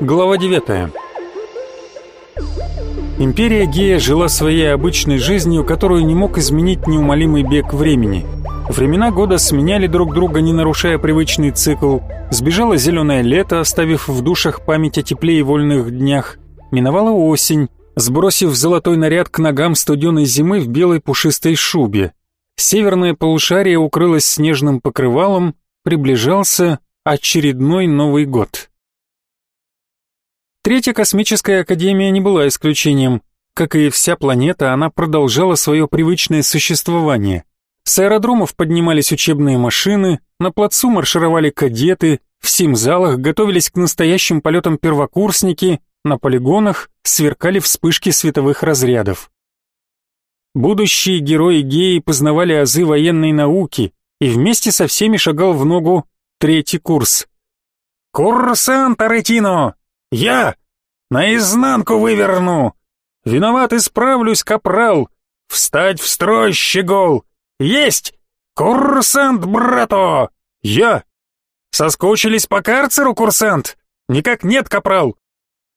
Глава 9 Империя Гея жила своей обычной жизнью, которую не мог изменить неумолимый бег времени. Времена года сменяли друг друга, не нарушая привычный цикл. Сбежало зеленое лето, оставив в душах память о тепле и вольных днях. Миновала осень, сбросив золотой наряд к ногам студеной зимы в белой пушистой шубе. Северное полушарие укрылось снежным покрывалом, приближался очередной Новый год. Третья космическая академия не была исключением. Как и вся планета, она продолжала свое привычное существование. С аэродромов поднимались учебные машины, на плацу маршировали кадеты, в симзалах готовились к настоящим полетам первокурсники, на полигонах сверкали вспышки световых разрядов. Будущие герои геи познавали азы военной науки, и вместе со всеми шагал в ногу третий курс. «Курсант Аретино! Я! Наизнанку выверну! Виноват исправлюсь, капрал! Встать в строй, щегол! Есть! Курсант, брато! Я! Соскучились по карцеру, курсант? Никак нет, капрал!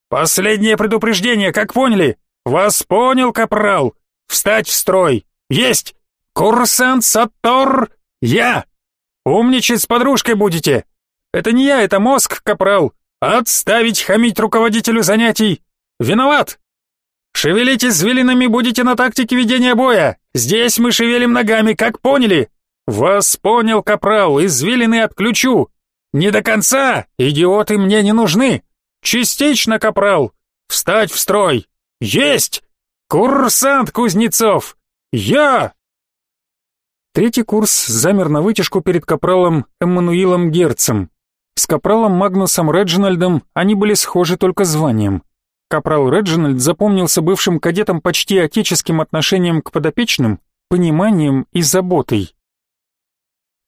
Последнее предупреждение, как поняли? Вас понял, капрал! Встать в строй! Есть! Курсант Сатор! Я! Умничать с подружкой будете! Это не я, это мозг, капрал! «Отставить хамить руководителю занятий! Виноват! Шевелите извилинами будете на тактике ведения боя! Здесь мы шевелим ногами, как поняли? Вас понял, капрал, извилины отключу! Не до конца, идиоты мне не нужны! Частично, капрал! Встать в строй! Есть! Курсант Кузнецов! Я!» Третий курс замер на вытяжку перед капралом Эммануилом Герцем. С капралом Магнусом Реджинальдом они были схожи только званием. Капрал Реджинальд запомнился бывшим кадетом почти отеческим отношением к подопечным, пониманием и заботой.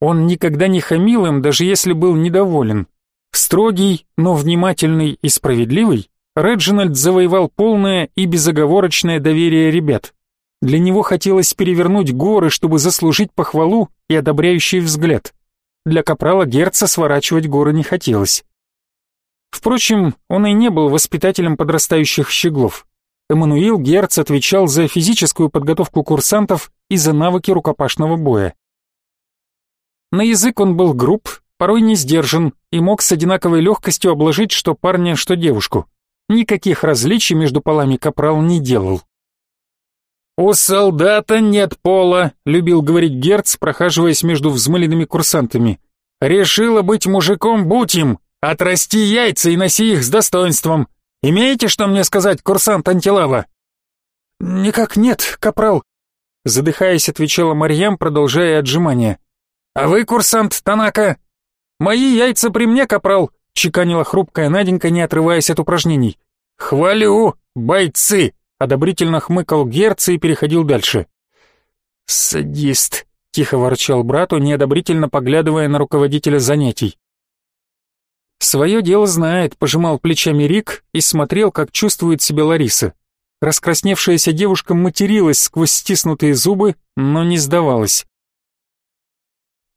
Он никогда не хамил им, даже если был недоволен. Строгий, но внимательный и справедливый, Реджинальд завоевал полное и безоговорочное доверие ребят. Для него хотелось перевернуть горы, чтобы заслужить похвалу и одобряющий взгляд. Для капрала Герца сворачивать горы не хотелось. Впрочем, он и не был воспитателем подрастающих щеглов. Эммануил Герц отвечал за физическую подготовку курсантов и за навыки рукопашного боя. На язык он был груб, порой не сдержан и мог с одинаковой легкостью обложить что парня, что девушку. Никаких различий между полами капрал не делал. «У солдата нет пола», — любил говорить Герц, прохаживаясь между взмыленными курсантами. «Решила быть мужиком, будь им! Отрасти яйца и носи их с достоинством! Имеете что мне сказать, курсант Антилава?» «Никак нет, капрал», — задыхаясь, отвечала Марьям, продолжая отжимания. «А вы, курсант Танака?» «Мои яйца при мне, капрал», — чеканила хрупкая Наденька, не отрываясь от упражнений. «Хвалю, бойцы!» одобрительно хмыкал Герц и переходил дальше. «Садист», — тихо ворчал брату, неодобрительно поглядывая на руководителя занятий. «Свое дело знает», — пожимал плечами Рик и смотрел, как чувствует себя Лариса. Раскрасневшаяся девушка материлась сквозь стиснутые зубы, но не сдавалась.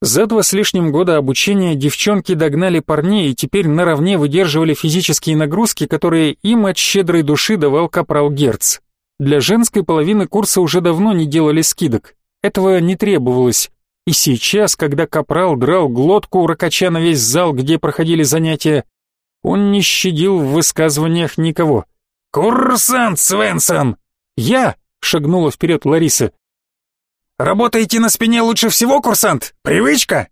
За два с лишним года обучения девчонки догнали парней и теперь наравне выдерживали физические нагрузки, которые им от щедрой души давал капрал Герц. Для женской половины курса уже давно не делали скидок. Этого не требовалось. И сейчас, когда капрал драл глотку, ракача на весь зал, где проходили занятия, он не щадил в высказываниях никого. «Курсант Свенсон!» «Я!» — шагнула вперед Лариса. Работаете на спине лучше всего, курсант? Привычка?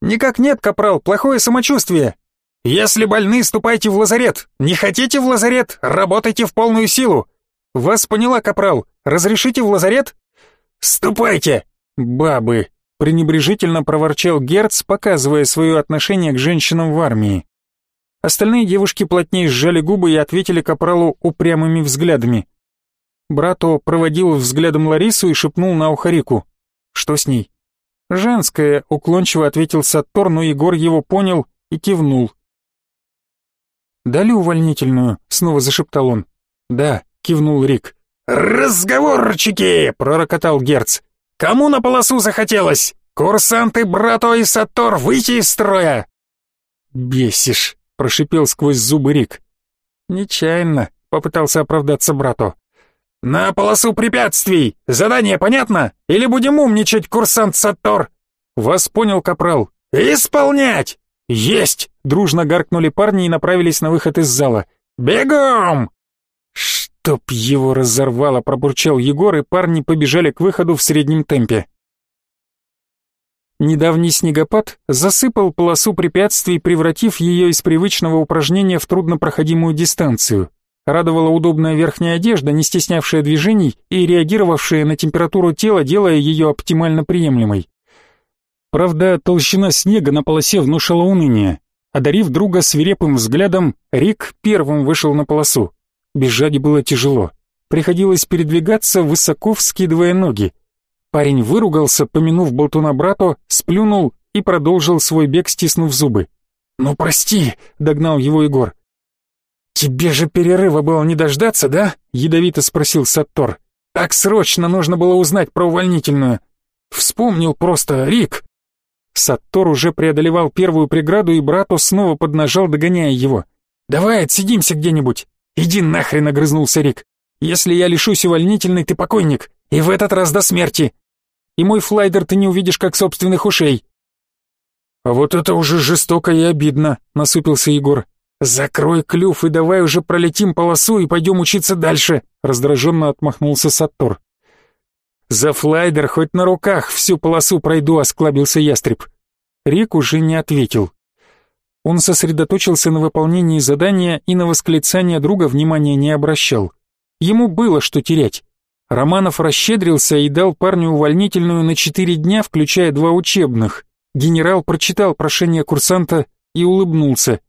Никак нет, капрал, плохое самочувствие. Если больны, ступайте в лазарет. Не хотите в лазарет, работайте в полную силу. Вас поняла, капрал. Разрешите в лазарет? Ступайте. Бабы, пренебрежительно проворчал Герц, показывая свое отношение к женщинам в армии. Остальные девушки плотнее сжали губы и ответили капралу упрямыми взглядами. Брато проводил взглядом Ларису и шепнул на ухо Рику. «Что с ней?» «Женская», — уклончиво ответил Саттор, но Егор его понял и кивнул. «Дали увольнительную?» — снова зашептал он. «Да», — кивнул Рик. «Разговорчики!» — пророкотал Герц. Кому на полосу захотелось? Курсанты Брато и Сатор, выйти из строя!» «Бесишь», — прошипел сквозь зубы Рик. «Нечаянно», — попытался оправдаться брату. «На полосу препятствий! Задание понятно? Или будем умничать, курсант Сатор?» «Вас понял, капрал». «Исполнять!» «Есть!» — дружно гаркнули парни и направились на выход из зала. «Бегом!» «Чтоб его разорвало!» — пробурчал Егор, и парни побежали к выходу в среднем темпе. Недавний снегопад засыпал полосу препятствий, превратив ее из привычного упражнения в труднопроходимую дистанцию. Радовала удобная верхняя одежда, не стеснявшая движений и реагировавшая на температуру тела, делая ее оптимально приемлемой. Правда, толщина снега на полосе внушала уныние. Одарив друга свирепым взглядом, Рик первым вышел на полосу. Бежать было тяжело. Приходилось передвигаться, высоко вскидывая ноги. Парень выругался, помянув болтуна брату, сплюнул и продолжил свой бег, стиснув зубы. «Ну прости», — догнал его Егор. «Тебе же перерыва было не дождаться, да?» — ядовито спросил Саттор. «Так срочно нужно было узнать про увольнительную. Вспомнил просто, Рик». Саттор уже преодолевал первую преграду, и брату снова поднажал, догоняя его. «Давай отсидимся где-нибудь». «Иди нахрен», — огрызнулся Рик. «Если я лишусь увольнительной, ты покойник. И в этот раз до смерти и мой флайдер ты не увидишь как собственных ушей». «А вот это уже жестоко и обидно», — насупился Егор. «Закрой клюв и давай уже пролетим полосу и пойдем учиться дальше», — раздраженно отмахнулся Саттор. «За флайдер хоть на руках всю полосу пройду», — осклабился ястреб. Рик уже не ответил. Он сосредоточился на выполнении задания и на восклицание друга внимания не обращал. Ему было что терять. Романов расщедрился и дал парню увольнительную на четыре дня, включая два учебных. Генерал прочитал прошение курсанта и улыбнулся.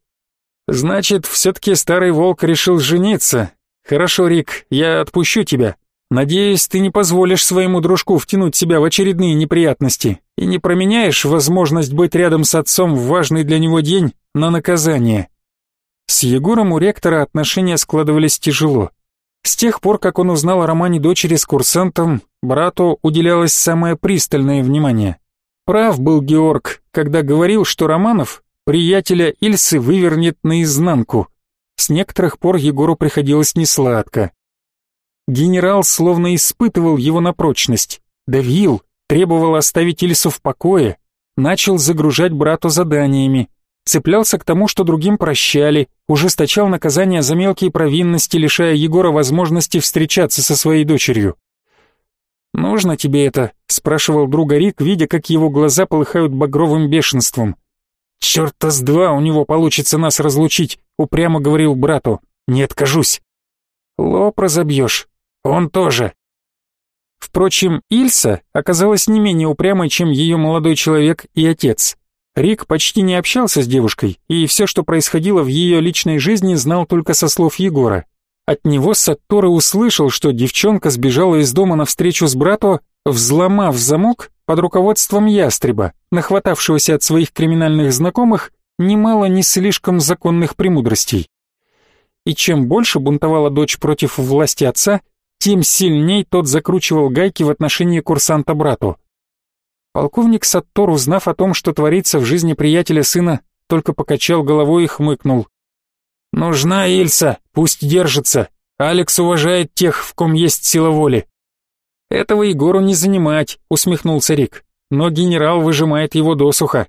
«Значит, все-таки старый волк решил жениться. Хорошо, Рик, я отпущу тебя. Надеюсь, ты не позволишь своему дружку втянуть себя в очередные неприятности и не променяешь возможность быть рядом с отцом в важный для него день на наказание». С Егором у ректора отношения складывались тяжело. С тех пор, как он узнал о романе дочери с курсантом, брату уделялось самое пристальное внимание. Прав был Георг, когда говорил, что Романов приятеля Ильсы вывернет наизнанку. С некоторых пор Егору приходилось несладко. Генерал словно испытывал его на прочность, давил, требовал оставить Ильсу в покое, начал загружать брату заданиями, цеплялся к тому, что другим прощали, ужесточал наказания за мелкие провинности, лишая Егора возможности встречаться со своей дочерью. «Нужно тебе это?» — спрашивал друга Рик, видя, как его глаза полыхают багровым бешенством. «Черта с два у него получится нас разлучить», — упрямо говорил брату. «Не откажусь». «Лоб разобьешь. Он тоже». Впрочем, Ильса оказалась не менее упрямой, чем ее молодой человек и отец. Рик почти не общался с девушкой, и все, что происходило в ее личной жизни, знал только со слов Егора. От него Сатторы услышал, что девчонка сбежала из дома навстречу с брату, взломав замок под руководством ястреба, нахватавшегося от своих криминальных знакомых немало не слишком законных премудростей. И чем больше бунтовала дочь против власти отца, тем сильней тот закручивал гайки в отношении курсанта брату. Полковник Саттор, узнав о том, что творится в жизни приятеля сына, только покачал головой и хмыкнул. «Нужна Ильса, пусть держится. Алекс уважает тех, в ком есть сила воли». «Этого Егору не занимать», — усмехнулся Рик. «Но генерал выжимает его досуха.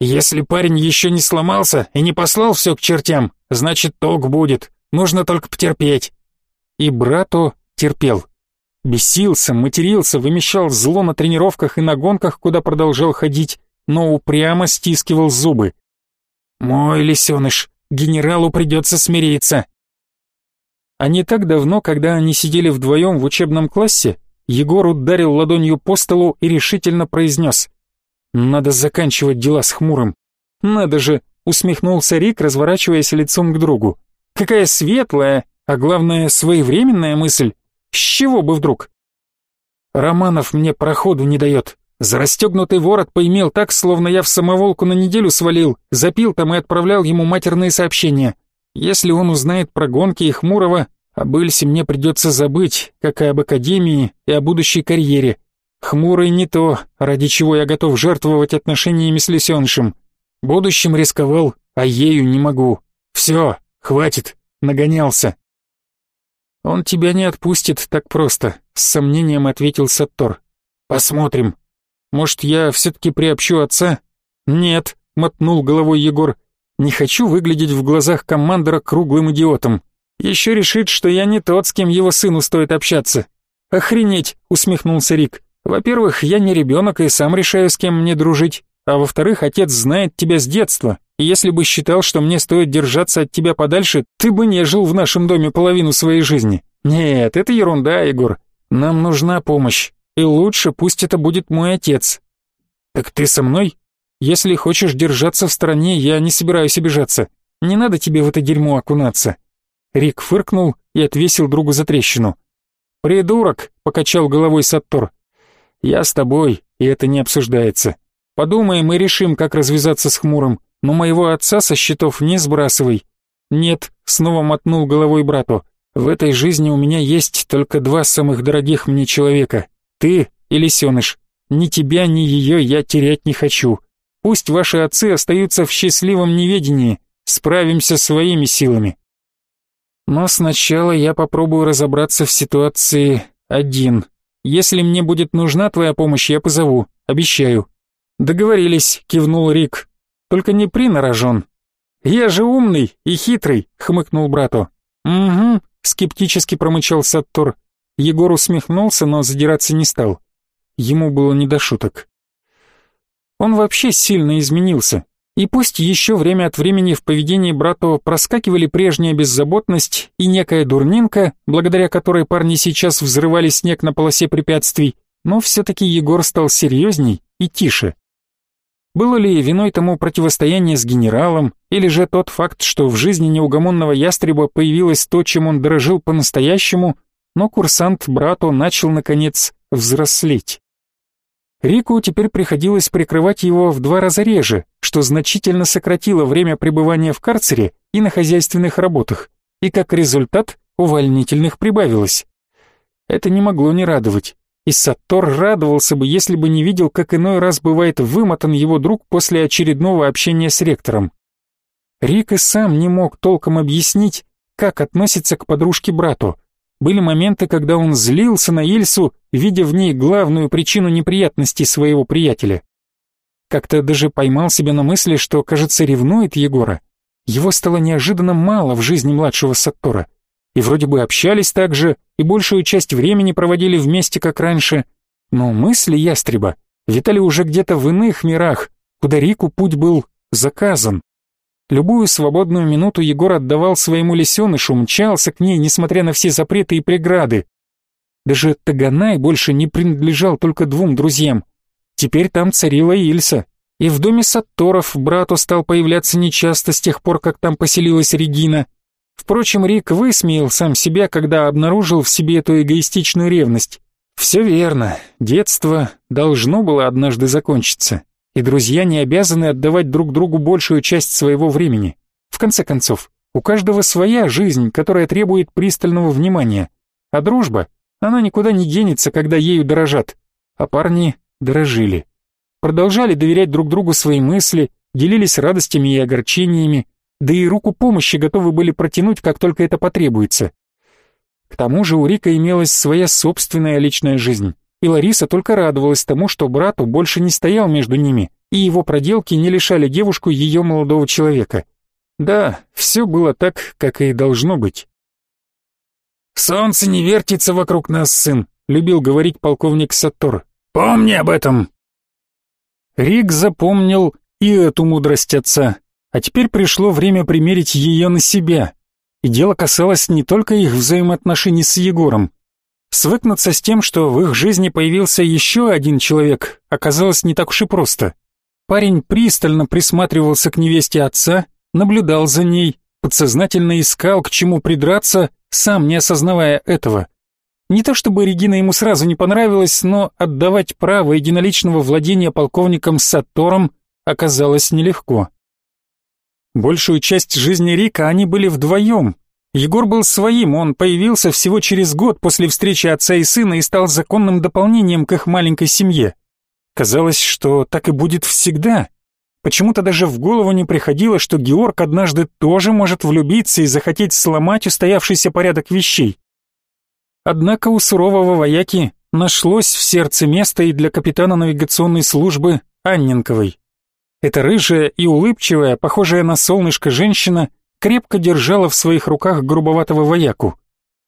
Если парень еще не сломался и не послал все к чертям, значит толк будет. Нужно только потерпеть». И брату терпел. Бесился, матерился, вымещал зло на тренировках и на гонках, куда продолжал ходить, но упрямо стискивал зубы. «Мой лисеныш, генералу придется смириться». А не так давно, когда они сидели вдвоем в учебном классе, Егор ударил ладонью по столу и решительно произнес «Надо заканчивать дела с Хмурым». «Надо же!» — усмехнулся Рик, разворачиваясь лицом к другу. «Какая светлая, а главное, своевременная мысль. С чего бы вдруг? Романов мне проходу не дает. За расстегнутый ворот поимел так, словно я в самоволку на неделю свалил, запил там и отправлял ему матерные сообщения. Если он узнает про гонки и Хмурого, об Эльсе мне придется забыть, как и об академии и о будущей карьере. Хмурый не то, ради чего я готов жертвовать отношениями с лисенышем. Будущим рисковал, а ею не могу. Все, хватит, нагонялся. Он тебя не отпустит так просто, с сомнением ответил Саттор. Посмотрим. Может, я все-таки приобщу отца? Нет, мотнул головой Егор. Не хочу выглядеть в глазах командора круглым идиотом. Еще решит, что я не тот, с кем его сыну стоит общаться. Охренеть, усмехнулся Рик. Во-первых, я не ребенок и сам решаю, с кем мне дружить. А во-вторых, отец знает тебя с детства. И если бы считал, что мне стоит держаться от тебя подальше, ты бы не жил в нашем доме половину своей жизни. Нет, это ерунда, Егор. Нам нужна помощь. И лучше пусть это будет мой отец. Так ты со мной? Если хочешь держаться в стороне, я не собираюсь обижаться. Не надо тебе в это дерьмо окунаться. Рик фыркнул и отвесил другу за трещину. «Придурок!» — покачал головой Саттор. «Я с тобой, и это не обсуждается. Подумаем и решим, как развязаться с хмурым, но моего отца со счетов не сбрасывай». «Нет», — снова мотнул головой брату. «В этой жизни у меня есть только два самых дорогих мне человека. Ты и лисеныш. Ни тебя, ни ее я терять не хочу. Пусть ваши отцы остаются в счастливом неведении. Справимся своими силами. Но сначала я попробую разобраться в ситуации один. Если мне будет нужна твоя помощь, я позову, обещаю. Договорились, кивнул Рик. Только не при нарожен. Я же умный и хитрый, хмыкнул брату. Угу, скептически промычал Саттор. Егор усмехнулся, но задираться не стал. Ему было не до шуток. Он вообще сильно изменился. И пусть еще время от времени в поведении брату проскакивали прежняя беззаботность и некая дурнинка, благодаря которой парни сейчас взрывали снег на полосе препятствий, но все-таки Егор стал серьезней и тише. Было ли виной тому противостояние с генералом, или же тот факт, что в жизни неугомонного ястреба появилось то, чем он дорожил по-настоящему, но курсант брату начал, наконец, взрослеть. Рику теперь приходилось прикрывать его в два раза реже, что значительно сократило время пребывания в карцере и на хозяйственных работах, и как результат увольнительных прибавилось. Это не могло не радовать, и Саттор радовался бы, если бы не видел, как иной раз бывает вымотан его друг после очередного общения с ректором. Рик и сам не мог толком объяснить, как относится к подружке-брату, были моменты, когда он злился на Ильсу, видя в ней главную причину неприятностей своего приятеля. Как-то даже поймал себя на мысли, что, кажется, ревнует Егора. Его стало неожиданно мало в жизни младшего Саттора. И вроде бы общались так же, и большую часть времени проводили вместе, как раньше. Но мысли ястреба витали уже где-то в иных мирах, куда Рику путь был заказан. Любую свободную минуту Егор отдавал своему лисенышу, мчался к ней, несмотря на все запреты и преграды. Даже Таганай больше не принадлежал только двум друзьям. Теперь там царила Ильса. И в доме Сатторов брату стал появляться нечасто с тех пор, как там поселилась Регина. Впрочем, Рик высмеял сам себя, когда обнаружил в себе эту эгоистичную ревность. Все верно, детство должно было однажды закончиться и друзья не обязаны отдавать друг другу большую часть своего времени. В конце концов, у каждого своя жизнь, которая требует пристального внимания. А дружба, она никуда не денется, когда ею дорожат. А парни дорожили. Продолжали доверять друг другу свои мысли, делились радостями и огорчениями, да и руку помощи готовы были протянуть, как только это потребуется. К тому же у Рика имелась своя собственная личная жизнь и Лариса только радовалась тому, что брату больше не стоял между ними, и его проделки не лишали девушку ее молодого человека. Да, все было так, как и должно быть. «Солнце не вертится вокруг нас, сын», — любил говорить полковник Саттор. «Помни об этом!» Рик запомнил и эту мудрость отца, а теперь пришло время примерить ее на себя. И дело касалось не только их взаимоотношений с Егором, Свыкнуться с тем, что в их жизни появился еще один человек, оказалось не так уж и просто. Парень пристально присматривался к невесте отца, наблюдал за ней, подсознательно искал, к чему придраться, сам не осознавая этого. Не то чтобы Регина ему сразу не понравилась, но отдавать право единоличного владения полковником Сатором оказалось нелегко. Большую часть жизни Рика они были вдвоем, Егор был своим, он появился всего через год после встречи отца и сына и стал законным дополнением к их маленькой семье. Казалось, что так и будет всегда. Почему-то даже в голову не приходило, что Георг однажды тоже может влюбиться и захотеть сломать устоявшийся порядок вещей. Однако у сурового вояки нашлось в сердце место и для капитана навигационной службы Анненковой. Эта рыжая и улыбчивая, похожая на солнышко женщина, крепко держала в своих руках грубоватого вояку.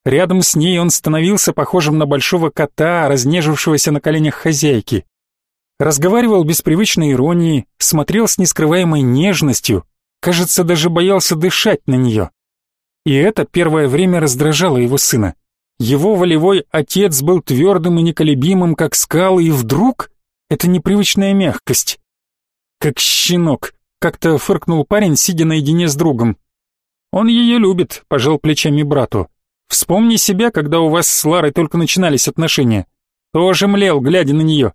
Рядом с ней он становился похожим на большого кота, разнежившегося на коленях хозяйки. Разговаривал без привычной иронии, смотрел с нескрываемой нежностью, кажется, даже боялся дышать на нее. И это первое время раздражало его сына. Его волевой отец был твердым и неколебимым, как скалы, и вдруг это непривычная мягкость. Как щенок, как-то фыркнул парень, сидя наедине с другом. Он ее любит, пожал плечами брату. Вспомни себя, когда у вас с Ларой только начинались отношения. Тоже млел, глядя на нее.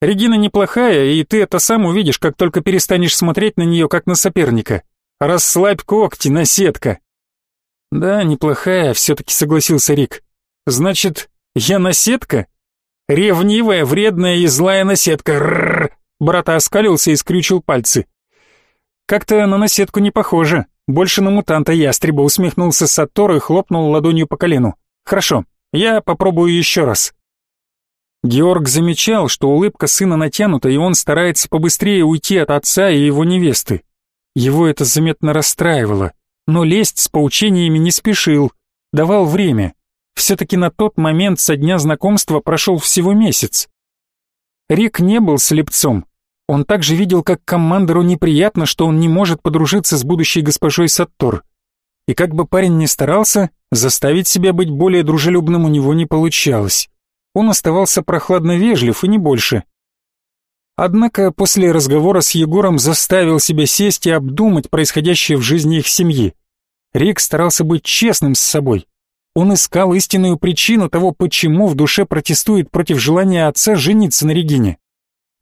Регина неплохая, и ты это сам увидишь, как только перестанешь смотреть на нее, как на соперника. Расслабь когти, наседка. Да, неплохая, все-таки согласился Рик. Значит, я наседка? Ревнивая, вредная и злая наседка. Рррр. Брат оскалился и скрючил пальцы. Как-то на наседку не похоже. Больше на мутанта ястреба усмехнулся Сатор и хлопнул ладонью по колену. Хорошо, я попробую еще раз. Георг замечал, что улыбка сына натянута, и он старается побыстрее уйти от отца и его невесты. Его это заметно расстраивало, но лезть с поучениями не спешил, давал время. Все-таки на тот момент со дня знакомства прошел всего месяц. Рик не был слепцом. Он также видел, как командору неприятно, что он не может подружиться с будущей госпожой Саттор. И как бы парень ни старался, заставить себя быть более дружелюбным у него не получалось. Он оставался прохладно вежлив и не больше. Однако после разговора с Егором заставил себя сесть и обдумать происходящее в жизни их семьи. Рик старался быть честным с собой, он искал истинную причину того, почему в душе протестует против желания отца жениться на Регине.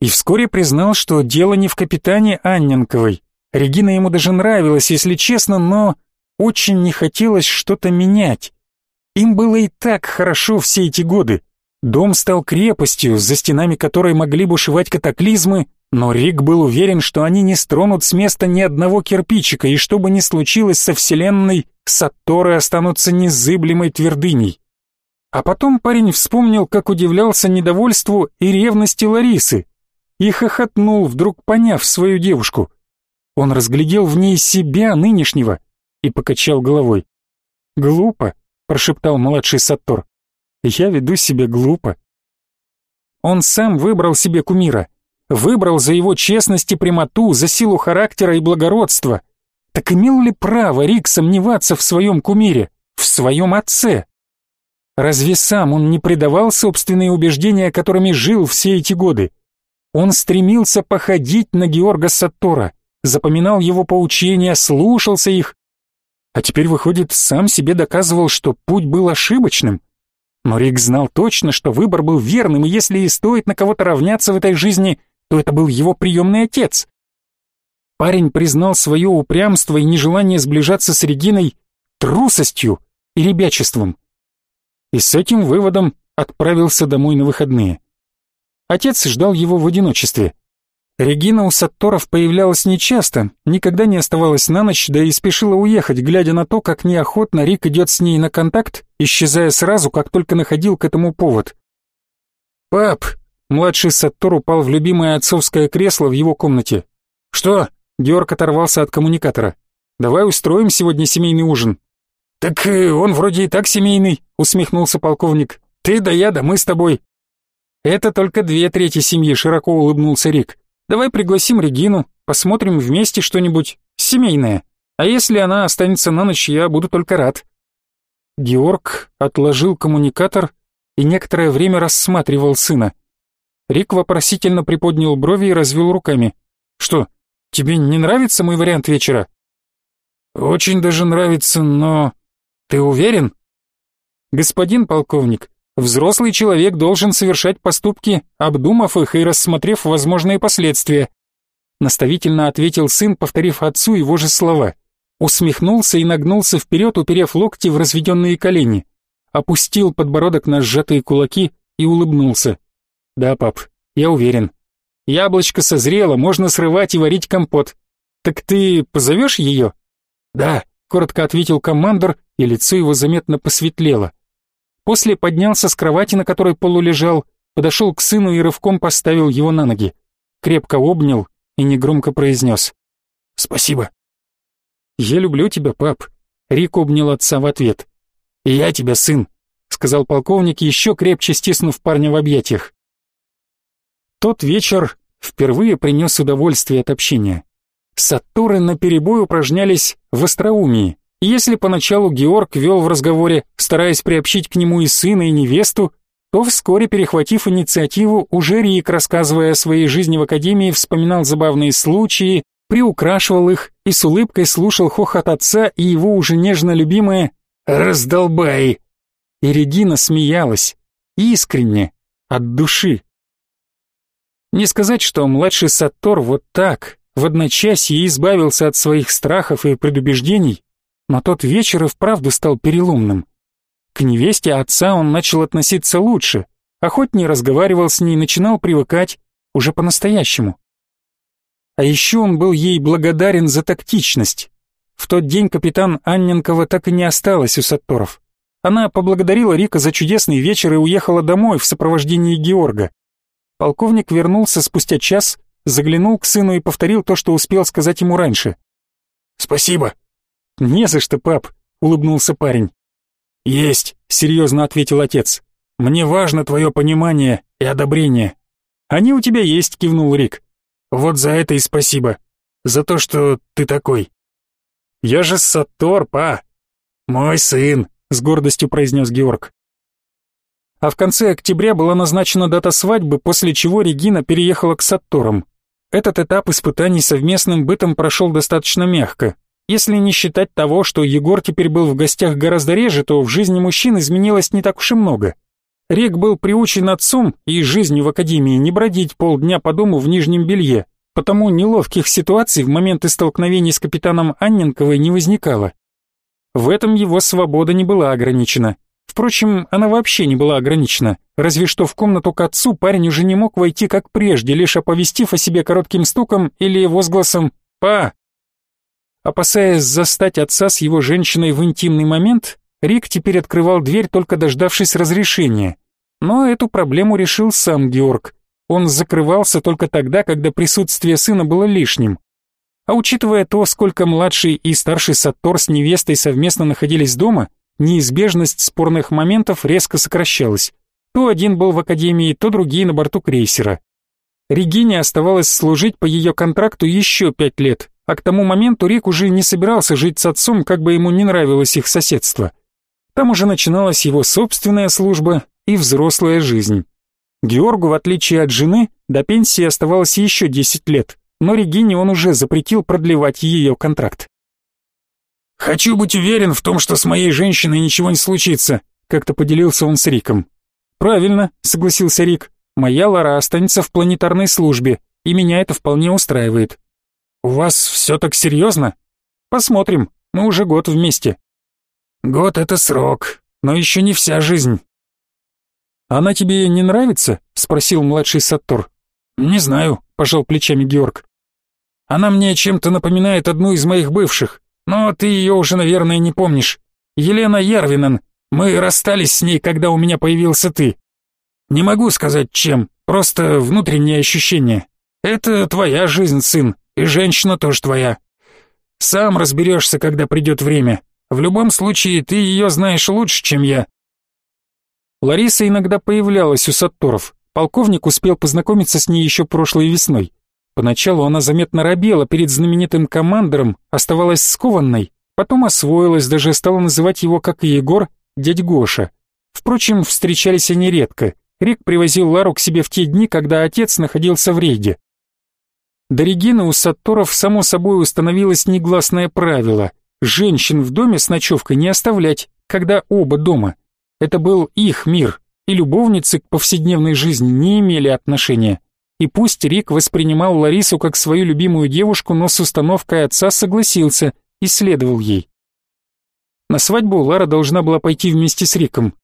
И вскоре признал, что дело не в капитане Анненковой. Регина ему даже нравилась, если честно, но очень не хотелось что-то менять. Им было и так хорошо все эти годы. Дом стал крепостью, за стенами которой могли бушевать катаклизмы, но Рик был уверен, что они не стронут с места ни одного кирпичика, и что бы ни случилось со Вселенной, Сатторы останутся незыблемой твердыней. А потом парень вспомнил, как удивлялся недовольству и ревности Ларисы, и хохотнул, вдруг поняв свою девушку. Он разглядел в ней себя нынешнего и покачал головой. «Глупо», — прошептал младший Саттор. «Я веду себя глупо». Он сам выбрал себе кумира, выбрал за его честность и прямоту, за силу характера и благородство. Так имел ли право Рик сомневаться в своем кумире, в своем отце? Разве сам он не предавал собственные убеждения, которыми жил все эти годы? Он стремился походить на Георга Саттора, запоминал его поучения, слушался их, а теперь, выходит, сам себе доказывал, что путь был ошибочным. Но Рик знал точно, что выбор был верным, и если и стоит на кого-то равняться в этой жизни, то это был его приемный отец. Парень признал свое упрямство и нежелание сближаться с Региной трусостью и ребячеством. И с этим выводом отправился домой на выходные. Отец ждал его в одиночестве. Регина у Сатторов появлялась нечасто, никогда не оставалась на ночь, да и спешила уехать, глядя на то, как неохотно Рик идет с ней на контакт, исчезая сразу, как только находил к этому повод. «Пап!» — младший Саттор упал в любимое отцовское кресло в его комнате. «Что?» — Георг оторвался от коммуникатора. «Давай устроим сегодня семейный ужин». «Так э, он вроде и так семейный», — усмехнулся полковник. «Ты да я, да мы с тобой». «Это только две трети семьи», — широко улыбнулся Рик. Давай пригласим Регину, посмотрим вместе что-нибудь семейное. А если она останется на ночь, я буду только рад». Георг отложил коммуникатор и некоторое время рассматривал сына. Рик вопросительно приподнял брови и развел руками. «Что, тебе не нравится мой вариант вечера?» «Очень даже нравится, но... Ты уверен?» «Господин полковник, Взрослый человек должен совершать поступки, обдумав их и рассмотрев возможные последствия. Наставительно ответил сын, повторив отцу его же слова. усмехнулся и нагнулся вперед, уперев локти в разведенные колени, опустил подбородок на сжатые кулаки и улыбнулся. «Да, пап, я уверен. Яблочко созрело, можно срывать и варить компот. Так ты позовешь ее?» «Да», — коротко ответил командор, и лицо его заметно посветлело. После поднялся с кровати, на которой полулежал, подошел к сыну и рывком поставил его на ноги. Крепко обнял и негромко произнес. «Спасибо». «Я люблю тебя, пап», — Рик обнял отца в ответ. «И я тебя, сын», — сказал полковник, еще крепче стиснув парня в объятиях. Тот вечер впервые принес удовольствие от общения. Сатуры наперебой упражнялись в остроумии. Если поначалу Георг вел в разговоре, стараясь приобщить к нему и сына, и невесту, то вскоре, перехватив инициативу, уже Рик, рассказывая о своей жизни в академии, вспоминал забавные случаи, приукрашивал их и с улыбкой слушал хохот отца и его уже нежно любимое «Раздолбай!». И Регина смеялась, искренне, от души. Не сказать, что младший Саттор вот так, в одночасье избавился от своих страхов и предубеждений, но тот вечер и вправду стал переломным. К невесте отца он начал относиться лучше, охотнее разговаривал с ней, начинал привыкать, уже по-настоящему. А еще он был ей благодарен за тактичность. В тот день капитан Анненкова так и не осталась у Сатторов. Она поблагодарила Рика за чудесный вечер и уехала домой в сопровождении Георга. Полковник вернулся спустя час, заглянул к сыну и повторил то, что успел сказать ему раньше. «Спасибо», «Не за что, пап», — улыбнулся парень. «Есть», — серьезно ответил отец. «Мне важно твое понимание и одобрение». «Они у тебя есть», — кивнул Рик. «Вот за это и спасибо. За то, что ты такой». «Я же Сатор, па». «Мой сын», — с гордостью произнес Георг. А в конце октября была назначена дата свадьбы, после чего Регина переехала к Сатторам. Этот этап испытаний совместным бытом прошел достаточно мягко. Если не считать того, что Егор теперь был в гостях гораздо реже, то в жизни мужчин изменилось не так уж и много. Рек был приучен отцом и жизнью в академии не бродить полдня по дому в нижнем белье, потому неловких ситуаций в моменты столкновений с капитаном Анненковой не возникало. В этом его свобода не была ограничена. Впрочем, она вообще не была ограничена, разве что в комнату к отцу парень уже не мог войти как прежде, лишь оповестив о себе коротким стуком или возгласом «Па, Опасаясь застать отца с его женщиной в интимный момент, Рик теперь открывал дверь, только дождавшись разрешения. Но эту проблему решил сам Георг. Он закрывался только тогда, когда присутствие сына было лишним. А учитывая то, сколько младший и старший Саттор с невестой совместно находились дома, неизбежность спорных моментов резко сокращалась. То один был в академии, то другие на борту крейсера. Регине оставалось служить по ее контракту еще пять лет, а к тому моменту Рик уже не собирался жить с отцом, как бы ему не нравилось их соседство. Там уже начиналась его собственная служба и взрослая жизнь. Георгу, в отличие от жены, до пенсии оставалось еще 10 лет, но Регине он уже запретил продлевать ее контракт. «Хочу быть уверен в том, что с моей женщиной ничего не случится», как-то поделился он с Риком. «Правильно», — согласился Рик, — «моя Лара останется в планетарной службе, и меня это вполне устраивает. «У вас все так серьезно?» «Посмотрим, мы уже год вместе». «Год — это срок, но еще не вся жизнь». «Она тебе не нравится?» — спросил младший Саттор. «Не знаю», — пожал плечами Георг. «Она мне чем-то напоминает одну из моих бывших, но ты ее уже, наверное, не помнишь. Елена Ярвинен. Мы расстались с ней, когда у меня появился ты. Не могу сказать чем, просто внутреннее ощущение. Это твоя жизнь, сын, и женщина тоже твоя. Сам разберешься, когда придет время. В любом случае, ты ее знаешь лучше, чем я». Лариса иногда появлялась у Сатторов. Полковник успел познакомиться с ней еще прошлой весной. Поначалу она заметно робела перед знаменитым командором, оставалась скованной, потом освоилась, даже стала называть его, как и Егор, дядь Гоша. Впрочем, встречались они редко. Рик привозил Лару к себе в те дни, когда отец находился в рейде. До Регины у Сатторов само собой установилось негласное правило – женщин в доме с ночевкой не оставлять, когда оба дома. Это был их мир, и любовницы к повседневной жизни не имели отношения. И пусть Рик воспринимал Ларису как свою любимую девушку, но с установкой отца согласился, и следовал ей. На свадьбу Лара должна была пойти вместе с Риком.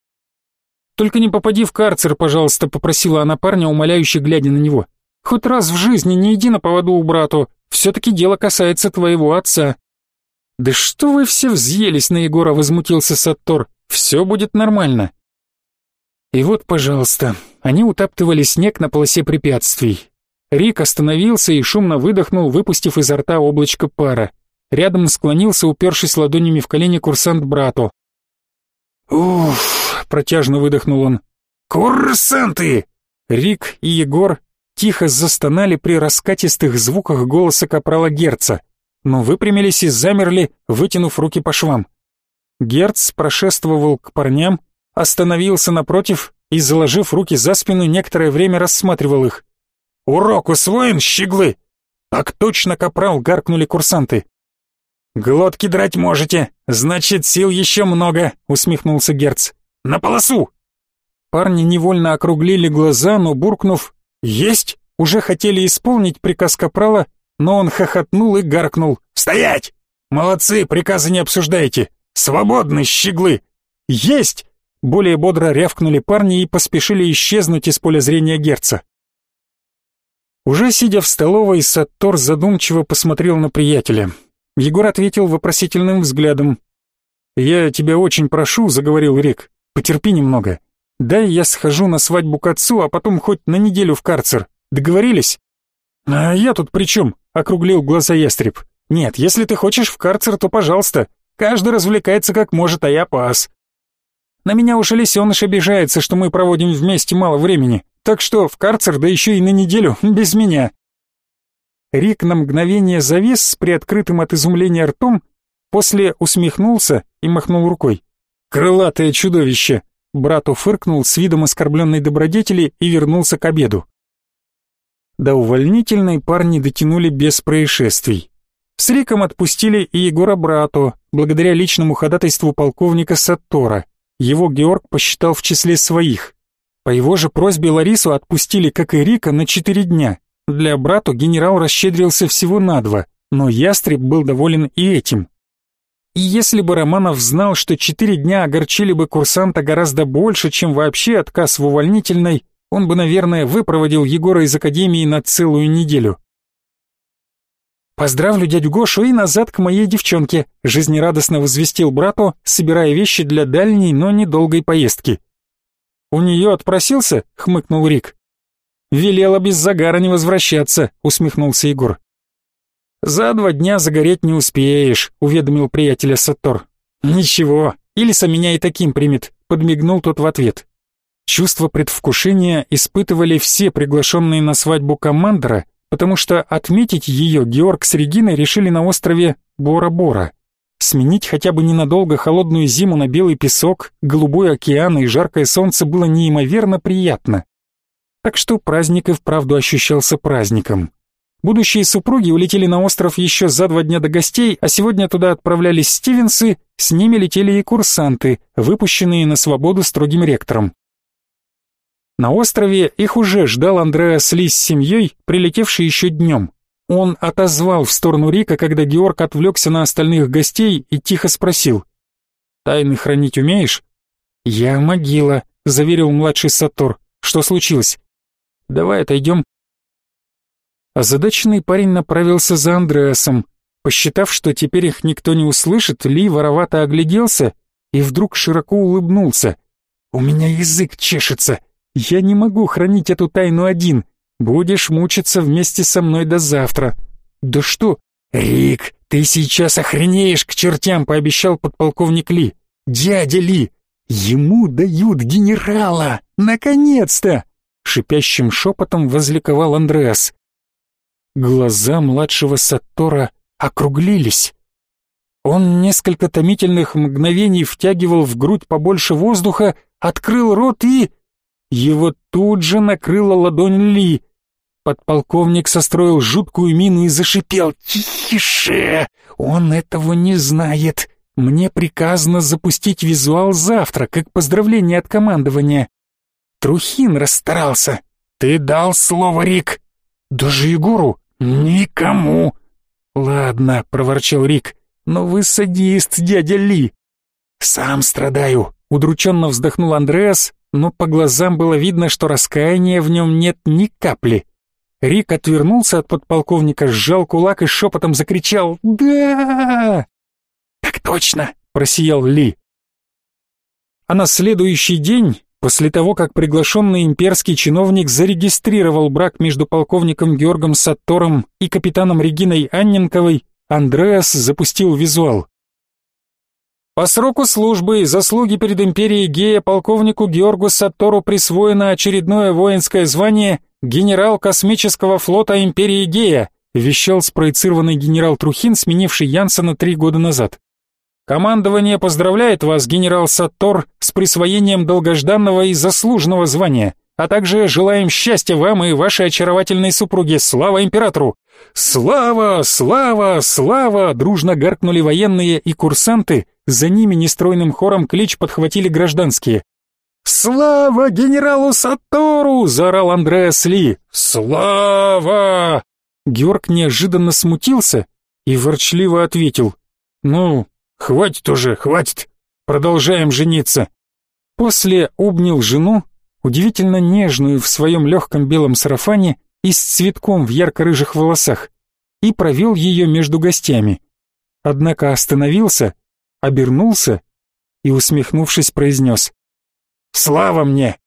«Только не попади в карцер, пожалуйста», — попросила она парня, умоляюще глядя на него. «Хоть раз в жизни не иди на поводу у брату, все-таки дело касается твоего отца». «Да что вы все взъелись на Егора», — возмутился Саттор. «Все будет нормально». И вот, пожалуйста, они утаптывали снег на полосе препятствий. Рик остановился и шумно выдохнул, выпустив изо рта облачко пара. Рядом склонился, упершись ладонями в колени курсант брату. «Уф!» — протяжно выдохнул он. «Курсанты!» Рик и Егор тихо застонали при раскатистых звуках голоса капрала Герца, но выпрямились и замерли, вытянув руки по швам. Герц прошествовал к парням, остановился напротив и, заложив руки за спину, некоторое время рассматривал их. «Урок усвоен, щеглы!» «Так точно, капрал!» — гаркнули курсанты. «Глотки драть можете, значит, сил еще много», — усмехнулся Герц. «На полосу!» Парни невольно округлили глаза, но буркнув «Есть!» уже хотели исполнить приказ капрала, но он хохотнул и гаркнул «Стоять! Молодцы, приказы не обсуждайте! Свободны, щеглы!» «Есть!» Более бодро рявкнули парни и поспешили исчезнуть из поля зрения Герца. Уже сидя в столовой, Саттор задумчиво посмотрел на приятеля. Егор ответил вопросительным взглядом. «Я тебя очень прошу», — заговорил Рик, — «потерпи немного. Дай я схожу на свадьбу к отцу, а потом хоть на неделю в карцер. Договорились?» «А я тут при чем?» — округлил глаза ястреб. «Нет, если ты хочешь в карцер, то пожалуйста. Каждый развлекается как может, а я пас. На меня уж и лисеныш обижается, что мы проводим вместе мало времени. Так что в карцер, да еще и на неделю, без меня». Рик на мгновение завис с приоткрытым от изумления ртом, после усмехнулся и махнул рукой. «Крылатое чудовище!» Брату фыркнул с видом оскорбленной добродетели и вернулся к обеду. До увольнительной парни дотянули без происшествий. С Риком отпустили и Егора брату, благодаря личному ходатайству полковника Саттора. Его Георг посчитал в числе своих. По его же просьбе Ларису отпустили, как и Рика, на четыре дня. Для брату генерал расщедрился всего на два, но Ястреб был доволен и этим. И если бы Романов знал, что четыре дня огорчили бы курсанта гораздо больше, чем вообще отказ в увольнительной, он бы, наверное, выпроводил Егора из академии на целую неделю. «Поздравлю дядю Гошу и назад к моей девчонке», жизнерадостно возвестил брату, собирая вещи для дальней, но недолгой поездки. «У нее отпросился?» — хмыкнул Рик. «Велела без загара не возвращаться», — усмехнулся Егор. «За два дня загореть не успеешь», — уведомил приятеля Саттор. «Ничего, Ильса меня и таким примет», — подмигнул тот в ответ. Чувство предвкушения испытывали все приглашенные на свадьбу командора, потому что отметить ее Георг с Региной решили на острове Бора-Бора. Сменить хотя бы ненадолго холодную зиму на белый песок, голубой океан и жаркое солнце было неимоверно приятно. Так что праздник и вправду ощущался праздником. Будущие супруги улетели на остров еще за два дня до гостей, а сегодня туда отправлялись стивенсы, с ними летели и курсанты, выпущенные на свободу строгим ректором. На острове их уже ждал Андреас Ли с семьей, прилетевший еще днем. Он отозвал в сторону Рика, когда Георг отвлекся на остальных гостей и тихо спросил. «Тайны хранить умеешь?» «Я могила», — заверил младший Сатор. «Что случилось?» «Давай отойдем». Озадаченный парень направился за Андреасом. Посчитав, что теперь их никто не услышит, Ли воровато огляделся и вдруг широко улыбнулся. «У меня язык чешется. Я не могу хранить эту тайну один. Будешь мучиться вместе со мной до завтра. Да что? Рик, ты сейчас охренеешь к чертям, пообещал подполковник Ли. Дядя Ли, ему дают генерала. Наконец-то! Шипящим шепотом возликовал Андреас. Глаза младшего Саттора округлились. Он несколько томительных мгновений втягивал в грудь побольше воздуха, открыл рот и... Его тут же накрыла ладонь Ли. Подполковник состроил жуткую мину и зашипел. «Тише! Он этого не знает. Мне приказано запустить визуал завтра, как поздравление от командования». Трухин расстарался. «Ты дал слово, Рик?» «Даже Егору?» «Никому». «Ладно», — проворчал Рик. но вы садист, дядя Ли!» «Сам страдаю!» — удрученно вздохнул Андреас, но по глазам было видно, что раскаяния в нем нет ни капли. Рик отвернулся от подполковника, сжал кулак и шепотом закричал «Да!» «Так точно!» — просиял Ли. А на следующий день, после того, как приглашенный имперский чиновник зарегистрировал брак между полковником Георгом Саттором и капитаном Региной Анненковой, Андреас запустил визуал. По сроку службы и заслуги перед империей Гея полковнику Георгу Саттору присвоено очередное воинское звание генерал космического флота империи Гея, вещал спроецированный генерал Трухин, сменивший Янсена три года назад. Командование поздравляет вас, генерал Саттор, с присвоением долгожданного и заслуженного звания, а также желаем счастья вам и вашей очаровательной супруге. Слава императору! Слава, слава, слава! Дружно гаркнули военные и курсанты, за ними нестройным хором клич подхватили гражданские. «Слава генералу Сатору!» — заорал Андреас Ли. «Слава!» Георг неожиданно смутился и ворчливо ответил. «Ну, хватит уже, хватит. Продолжаем жениться». После обнял жену, удивительно нежную в своем легком белом сарафане и с цветком в ярко-рыжих волосах, и провел ее между гостями. Однако остановился обернулся и, усмехнувшись, произнес «Слава мне!